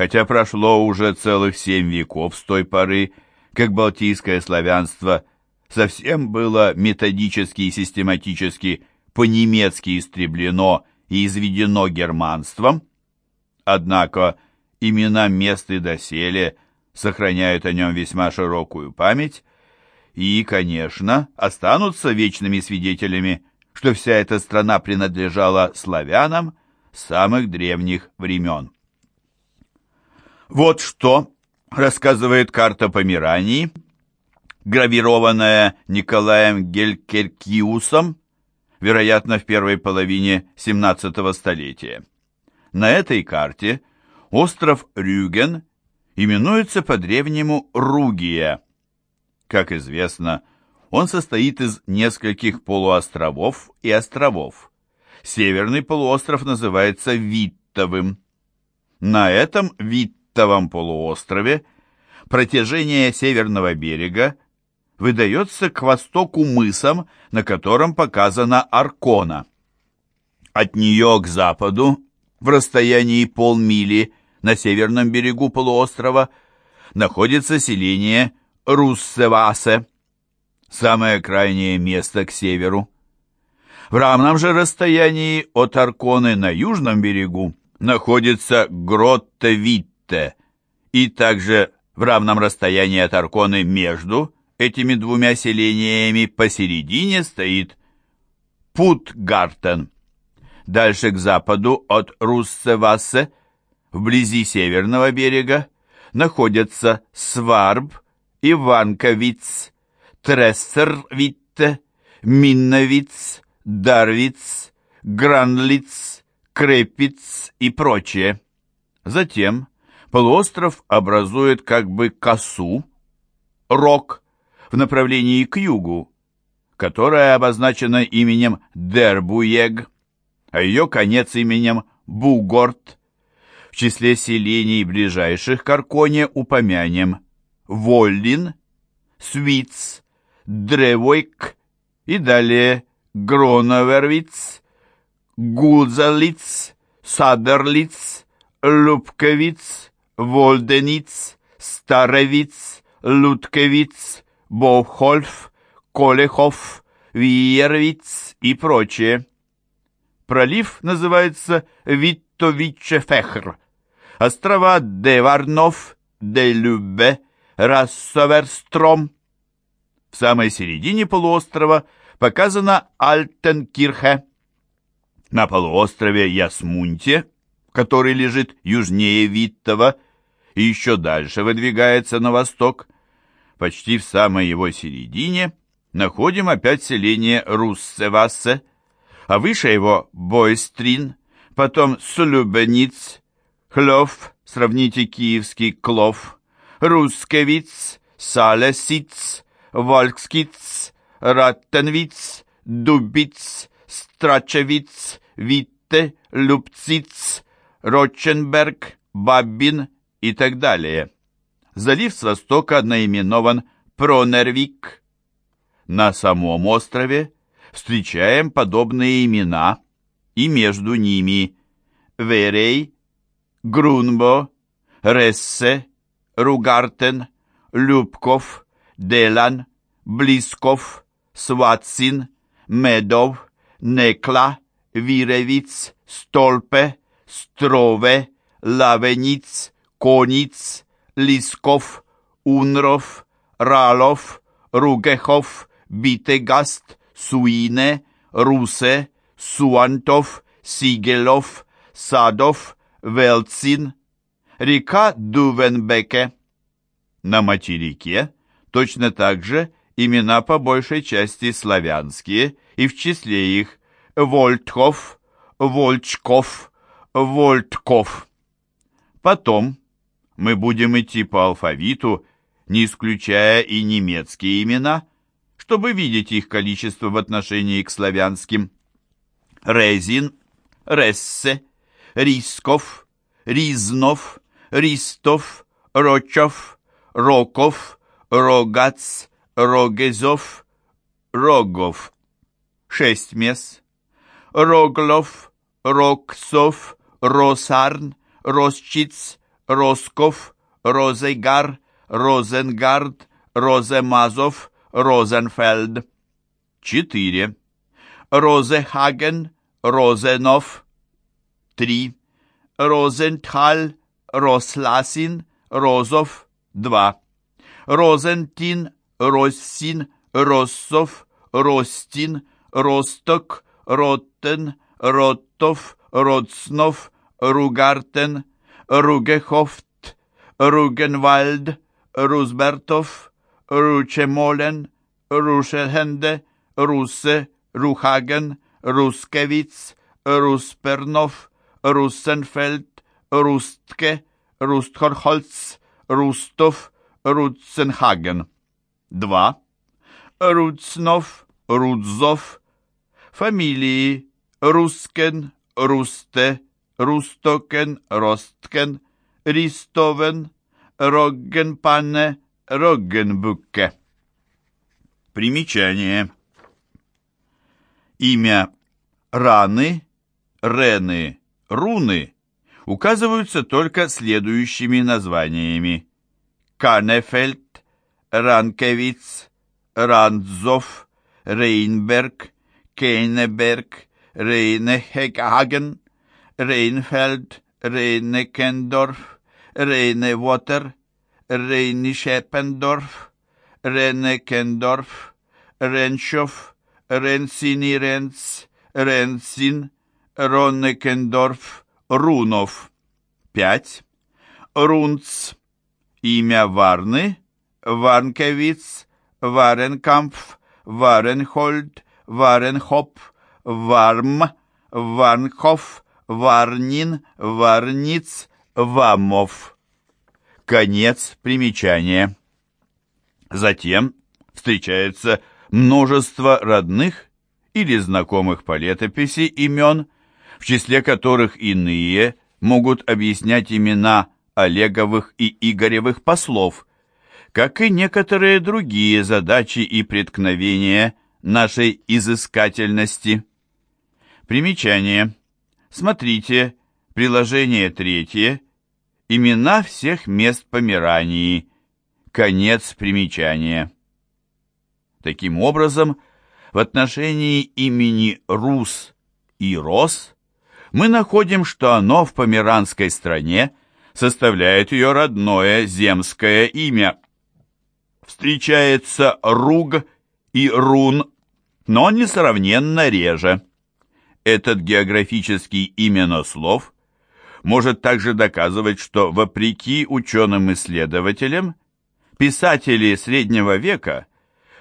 хотя прошло уже целых семь веков с той поры, как балтийское славянство совсем было методически и систематически по-немецки истреблено и изведено германством, однако имена мест и доселе сохраняют о нем весьма широкую память и, конечно, останутся вечными свидетелями, что вся эта страна принадлежала славянам с самых древних времен. Вот что рассказывает карта Померании, гравированная Николаем Гелькеркиусом, вероятно, в первой половине 17 столетия. На этой карте остров Рюген именуется по-древнему Ругия. Как известно, он состоит из нескольких полуостровов и островов. Северный полуостров называется Виттовым. На этом Виттовом полуострове протяжение северного берега выдается к востоку мысом, на котором показана Аркона. От нее к западу, в расстоянии полмили на северном берегу полуострова, находится селение Руссевасе, самое крайнее место к северу. В равном же расстоянии от Арконы на южном берегу находится Гротте-Витте, и также в равном расстоянии от Арконы между этими двумя селениями посередине стоит Путгартен. Дальше к западу от Руссевассе, вблизи северного берега, находятся Сварб, Иванковиц, Трессервитте, Минновиц, Дарвиц, Гранлиц, Крепиц и прочее. Затем полуостров образует как бы косу, рог, в направлении к югу, которая обозначена именем Дербуег, а ее конец именем Бугорт. В числе селений ближайших к Арконе упомянем Воллин, Свиц, Древойк и далее Гроновервиц, Гулзалиц, Садерлиц, Лубковиц, Вольдениц, Старовиц, Луткевиц, Бовхольф, Колехов, Виервиц и прочее. Пролив называется Виттовичефехр. Острова Деварнов, Делюбе, Рассоверстром. В самой середине полуострова показана Альтенкирхе. На полуострове Ясмунте, который лежит южнее Виттова и еще дальше выдвигается на восток, почти в самой его середине находим опять селение Руссевассе, а выше его Бойстрин, потом Слюбениц, Хлев, сравните киевский Клов, Рускевиц, Салесиц, Волкскиц, Раттенвиц, Дубиц, Страчевиц, Витте, Любциц, Ротченберг, Баббин и так далее. Залив с востока наименован Пронервик. На самом острове встречаем подобные имена и между ними Верей, Грунбо, Рессе, Ругартен, Любков, Делан, Блисков, Сватсин, Медов, Некла, Виревиц, Столпе, Строве, Лавениц, Кониц, Лисков, Унров, Ралов, Ругехов, Битегаст, Суине, Русе, Суантов, Сигелов, Садов, Велцин, река Дувенбеке. На материке точно так же имена по большей части славянские, и в числе их Вольтков, Вольчков, Вольтков. Потом мы будем идти по алфавиту, не исключая и немецкие имена, чтобы видеть их количество в отношении к славянским. Резин, Рессе, Рисков, Ризнов, Ристов, Рочов, Роков, Рогац, Рогезов, Рогов. Шесть мес. Роглов, Роксов, Росарн, Росчиц, Росков, Розегар, Розенгард, Роземазов, Розенфельд. 4. Розехаген, Розенов. 3. Розентхаль, Росласин, Розов. 2. Розентин, Россин, Россов, Ростин, Росток, Роттен, Роттов, Родснов, Ругартен, Ругехофт, Ругенвальд, Рузбертов, Ручемолен, Рушехенде, Руsse, Рухаген, Рускевиц, Руспернов, Руссенфельд, Рустке, Рустхорхольц, Рустов, Рутценхаген. 2. Руцнов, Рудзов. Фамилии Рускен, Русте, Рустокен, Росткен, Ристовен, Роггенпанне, Роггенбукке. Примечание. Имя Раны, Рены, Руны указываются только следующими названиями. Канефельд, Ранкевиц, Рандзов, Рейнберг, Кейнеберг, Рейнехаген, Рейнфельд, Рейнекендорф, Рейневотер, Рейнишепендорф, Ренекендорф, Реншов, Ренсиниренц, Ренсин, Роннекендорф, Рунов. 5. Рунц. Имя Варны, Варнкевиц, Варенкампф, Варенхольд, Варенхоп, Варм, Варнхоф, Варнин, Варниц, Вамов. Конец примечания. Затем встречается множество родных или знакомых по летописи имен, в числе которых иные могут объяснять имена Олеговых и Игоревых послов, как и некоторые другие задачи и преткновения нашей изыскательности. Примечание. Смотрите, приложение третье, имена всех мест Померании, конец примечания. Таким образом, в отношении имени Рус и Рос мы находим, что оно в померанской стране составляет ее родное земское имя. Встречается Руг и Рун, но несравненно реже. Этот географический именослов может также доказывать, что, вопреки ученым-исследователям, писатели среднего века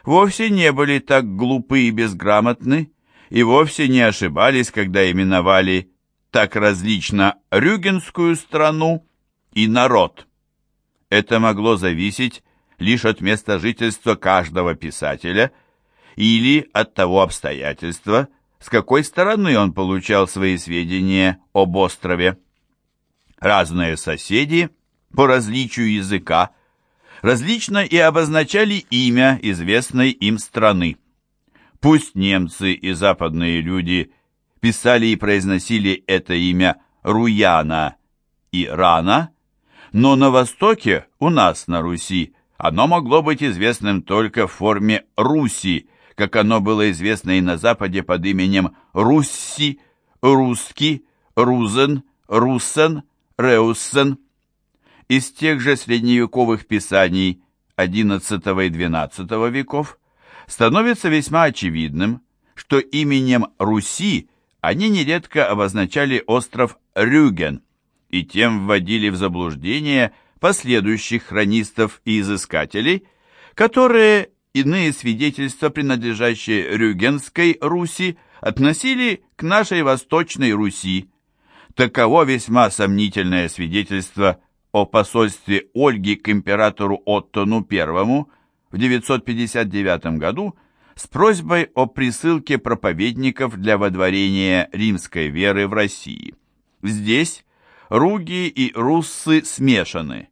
вовсе не были так глупы и безграмотны, и вовсе не ошибались, когда именовали так различно Рюгенскую страну и народ. Это могло зависеть лишь от места жительства каждого писателя или от того обстоятельства, с какой стороны он получал свои сведения об острове. Разные соседи по различию языка различно и обозначали имя известной им страны. Пусть немцы и западные люди писали и произносили это имя Руяна и Рана, но на Востоке, у нас на Руси, оно могло быть известным только в форме Руси, как оно было известно и на Западе под именем Русси, Русский, Рузен, Руссен, Реуссен – из тех же средневековых писаний XI и XII веков становится весьма очевидным, что именем Руси они нередко обозначали остров Рюген и тем вводили в заблуждение последующих хронистов и изыскателей, которые иные свидетельства, принадлежащие Рюгенской Руси, относили к нашей Восточной Руси. Таково весьма сомнительное свидетельство о посольстве Ольги к императору Оттону I в 959 году с просьбой о присылке проповедников для водворения римской веры в России. Здесь руги и руссы смешаны.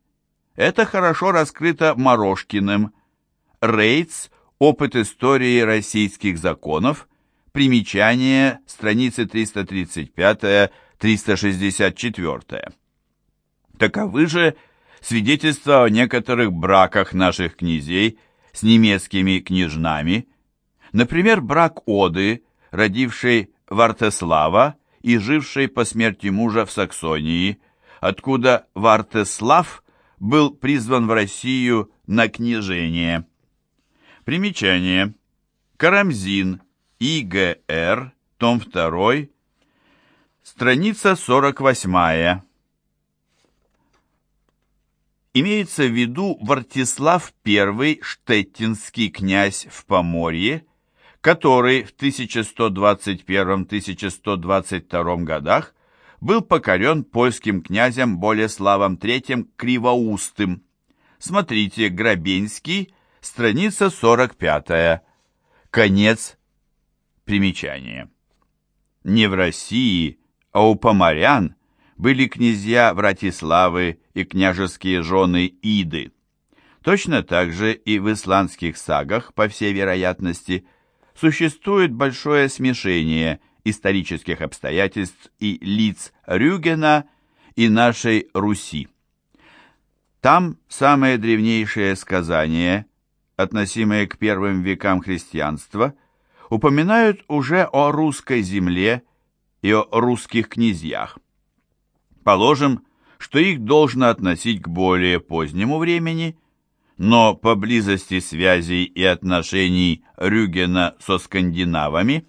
Это хорошо раскрыто Морошкиным. Рейц «Опыт истории российских законов», примечание, страницы 335-364. Таковы же свидетельства о некоторых браках наших князей с немецкими княжнами, например, брак Оды, родившей Вартеслава и жившей по смерти мужа в Саксонии, откуда Вартеслав был призван в Россию на княжение. Примечание. Карамзин, ИГР, том 2, страница 48. Имеется в виду Вартислав I Штеттинский князь в Поморье, который в 1121-1122 годах был покорен польским князем Болеславом III Кривоустым. Смотрите, Грабенский, страница 45. Конец примечания. Не в России, а у поморян были князья Вратиславы и княжеские жены Иды. Точно так же и в исландских сагах, по всей вероятности, существует большое смешение исторических обстоятельств и лиц Рюгена и нашей Руси. Там самые древнейшие сказания, относимые к первым векам христианства, упоминают уже о русской земле и о русских князьях. Положим, что их должно относить к более позднему времени, но по близости связей и отношений Рюгена со скандинавами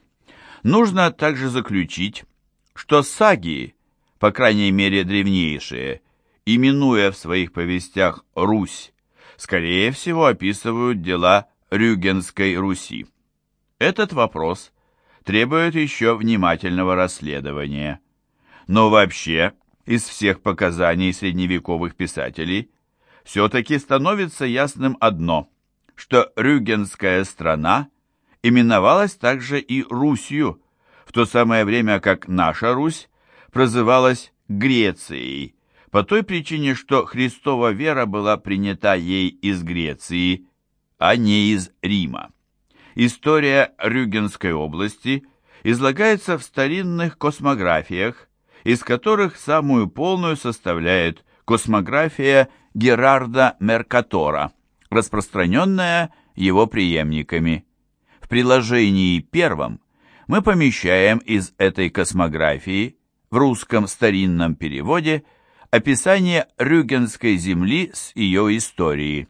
нужно также заключить, что саги, по крайней мере древнейшие, именуя в своих повестях Русь, скорее всего описывают дела Рюгенской Руси. Этот вопрос требует еще внимательного расследования. Но вообще из всех показаний средневековых писателей, все-таки становится ясным одно, что Рюгенская страна именовалась также и Русью, в то самое время как наша Русь прозывалась Грецией, по той причине, что Христова вера была принята ей из Греции, а не из Рима. История Рюгенской области излагается в старинных космографиях, из которых самую полную составляет космография Герарда Меркатора, распространенная его преемниками. В приложении первом мы помещаем из этой космографии в русском старинном переводе описание Рюгенской земли с ее историей.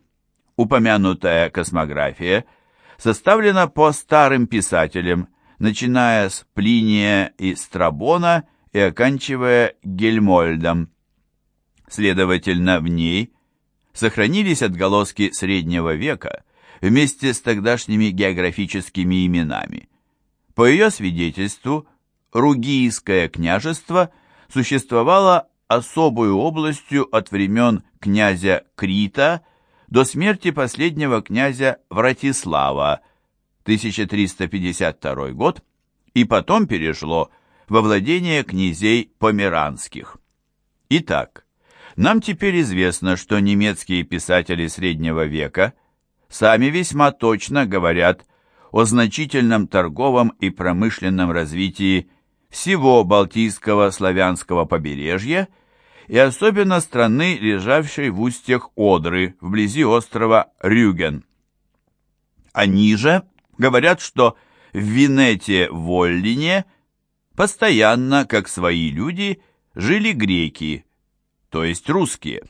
Упомянутая космография составлена по старым писателям, начиная с Плиния и Страбона и оканчивая Гельмольдом. Следовательно, в ней сохранились отголоски среднего века вместе с тогдашними географическими именами. По ее свидетельству, Ругийское княжество существовало особую областью от времен князя Крита до смерти последнего князя Вратислава, 1352 год, и потом перешло во владение князей померанских. Итак, нам теперь известно, что немецкие писатели среднего века сами весьма точно говорят о значительном торговом и промышленном развитии всего Балтийского славянского побережья и особенно страны, лежавшей в устьях Одры, вблизи острова Рюген. Они же говорят, что в Винете-Воллине – Постоянно, как свои люди, жили греки, то есть русские.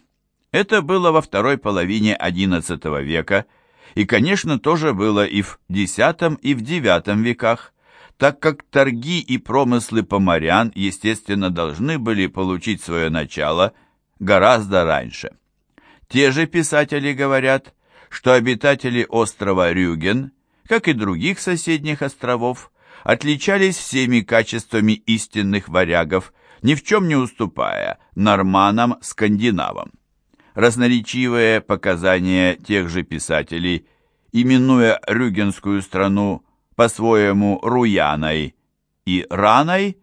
Это было во второй половине XI века, и, конечно, тоже было и в X и в IX веках, так как торги и промыслы поморян, естественно, должны были получить свое начало гораздо раньше. Те же писатели говорят, что обитатели острова Рюген, как и других соседних островов, отличались всеми качествами истинных варягов, ни в чем не уступая норманам-скандинавам. Разноречивые показания тех же писателей, именуя Рюгенскую страну по-своему Руяной и Раной,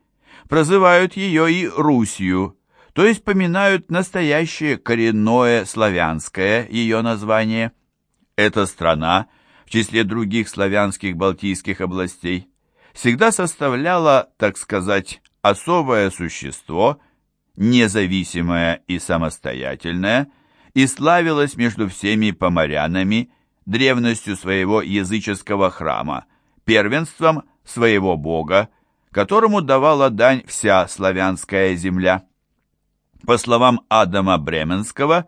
прозывают ее и Русью, то есть поминают настоящее коренное славянское ее название. Эта страна, в числе других славянских балтийских областей, всегда составляла, так сказать, особое существо, независимая и самостоятельная, и славилась между всеми поморянами древностью своего языческого храма, первенством своего бога, которому давала дань вся славянская земля. По словам Адама Бременского,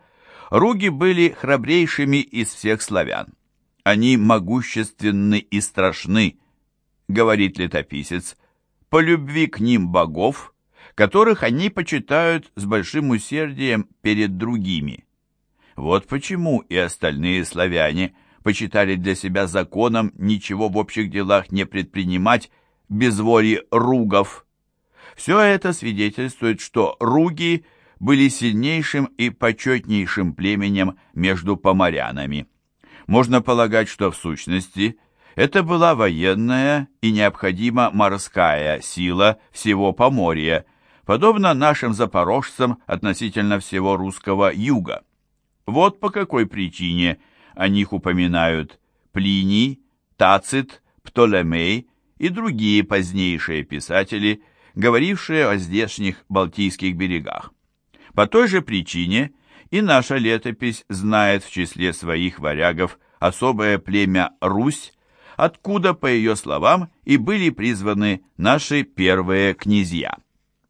руги были храбрейшими из всех славян. Они могущественны и страшны, говорит летописец, по любви к ним богов, которых они почитают с большим усердием перед другими. Вот почему и остальные славяне почитали для себя законом ничего в общих делах не предпринимать без воли ругов. Все это свидетельствует, что руги были сильнейшим и почетнейшим племенем между поморянами. Можно полагать, что в сущности это была военная и необходимо морская сила всего Поморья, подобно нашим запорожцам относительно всего русского юга. Вот по какой причине о них упоминают Плиний, Тацит, Птолемей и другие позднейшие писатели, говорившие о здешних Балтийских берегах. По той же причине и наша летопись знает в числе своих варягов особое племя Русь, откуда, по ее словам, и были призваны наши первые князья.